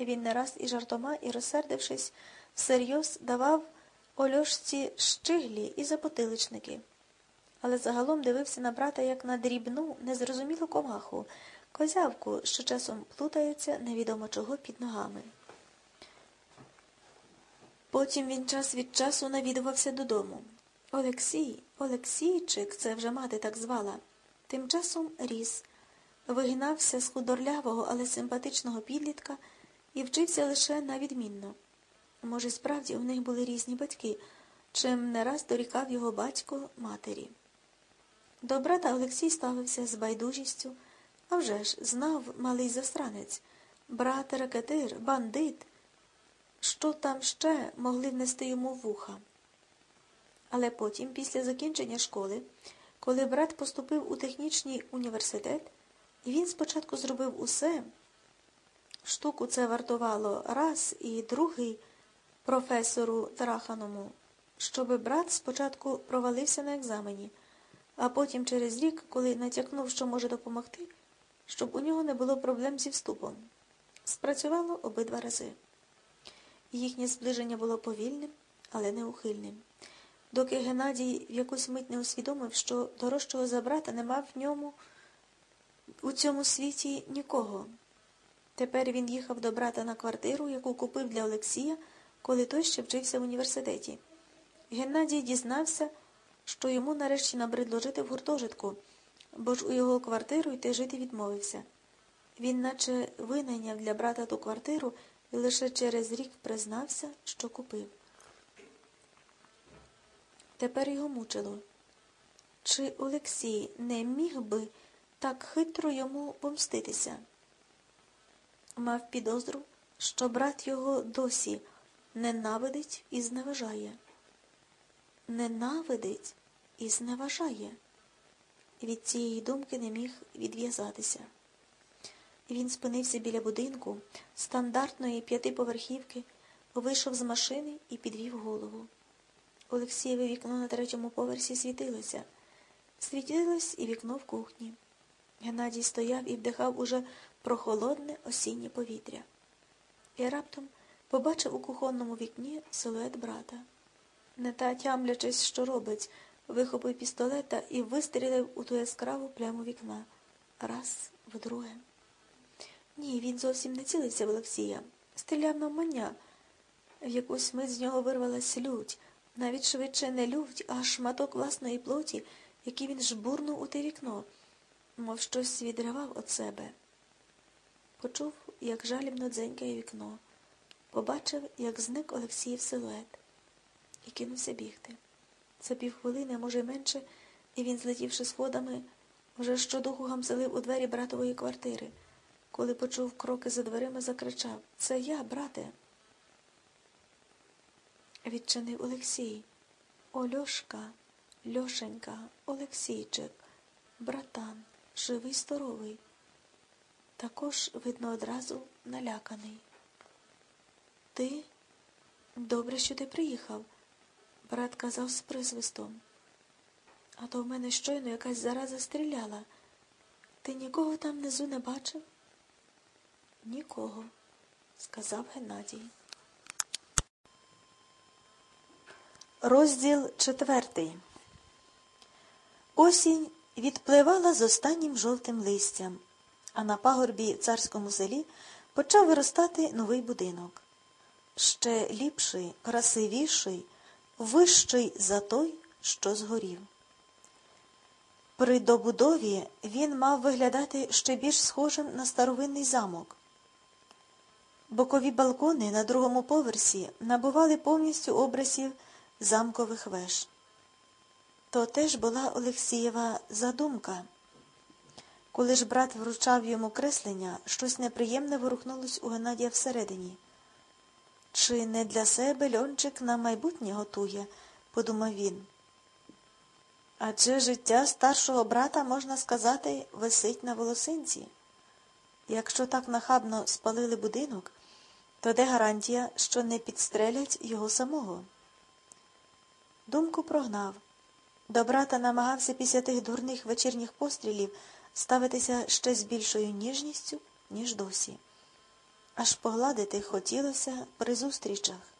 Він не раз і жартома, і розсердившись, всерйоз давав Ольошці щиглі і запотиличники. Але загалом дивився на брата як на дрібну, незрозумілу комаху, козявку, що часом плутається невідомо чого під ногами. Потім він час від часу навідувався додому. Олексій, Олексійчик, це вже мати так звала, тим часом ріс, вигинався з худорлявого, але симпатичного підлітка і вчився лише на відмінно. Може, справді у них були різні батьки, чим не раз дорікав його батько матері. До брата Олексій ставився з байдужістю, а вже ж знав малий застранець, брат ракетир, бандит, що там ще могли внести йому в вуха. Але потім, після закінчення школи, коли брат поступив у технічний університет, він спочатку зробив усе, штуку це вартувало раз і другий професору Траханому, щоби брат спочатку провалився на екзамені, а потім через рік, коли натякнув, що може допомогти, щоб у нього не було проблем зі вступом. Спрацювало обидва рази. Їхнє зближення було повільним, але неухильним. Доки Геннадій в якусь мить не усвідомив, що дорожчого за брата нема в ньому у цьому світі нікого. Тепер він їхав до брата на квартиру, яку купив для Олексія, коли той ще вчився в університеті. Геннадій дізнався, що йому нарешті набридло жити в гуртожитку, бо ж у його квартиру йти жити відмовився. Він наче винайняв для брата ту квартиру і лише через рік признався, що купив. Тепер його мучило. Чи Олексій не міг би так хитро йому помститися? Мав підозру, що брат його досі ненавидить і зневажає. Ненавидить і зневажає. Від цієї думки не міг відв'язатися. Він спинився біля будинку стандартної п'ятиповерхівки, вийшов з машини і підвів голову. Олексієве вікно на третьому поверсі світилося. Світилось і вікно в кухні. Геннадій стояв і вдихав уже прохолодне осіннє повітря. І раптом побачив у кухонному вікні силует брата. Не та тямлячись, що робить, вихопив пістолета і вистрілив у ту яскраву пляму вікна. Раз, вдруге. Ні, він зовсім не цілився в Олексія. Стріляв навмання. В якусь мить з нього вирвалась лють, навіть швидше не лють, а шматок власної плоті, який він жбурнув у те вікно, мов щось відривав від себе. Почув, як жалібно дзенькає вікно. Побачив, як зник Олексіїв силует, і кинувся бігти. За півхвилини, може, менше, і він, злетівши сходами, вже щодуху гамселив у двері братової квартири. Коли почув кроки за дверима, закричав Це я, брате. Відчинив Олексій. Ольошка, Льошенька, Олексійчик, братан, живий здоровий. Також, видно, одразу наляканий. Ти? Добре, що ти приїхав, брат казав з присвистом. А то в мене щойно якась зараза стріляла. Ти нікого там внизу не бачив? Нікого, сказав Геннадій. Розділ четвертий. Осінь відпливала з останнім жовтим листям, а на пагорбі царському селі почав виростати новий будинок. Ще ліпший, красивіший, вищий за той, що згорів. При добудові він мав виглядати ще більш схожим на старовинний замок. Бокові балкони на другому поверсі набували повністю образів замкових веж. То теж була Олексієва задумка. Коли ж брат вручав йому креслення, щось неприємне ворухнулось у Геннадія всередині. Чи не для себе льончик на майбутнє готує, подумав він. Адже життя старшого брата, можна сказати, висить на волосинці. Якщо так нахабно спалили будинок, то де гарантія, що не підстрелять його самого? Думку прогнав. До брата намагався після тих дурних вечірніх пострілів ставитися ще з більшою ніжністю, ніж досі. аж погладити хотілося при зустрічах.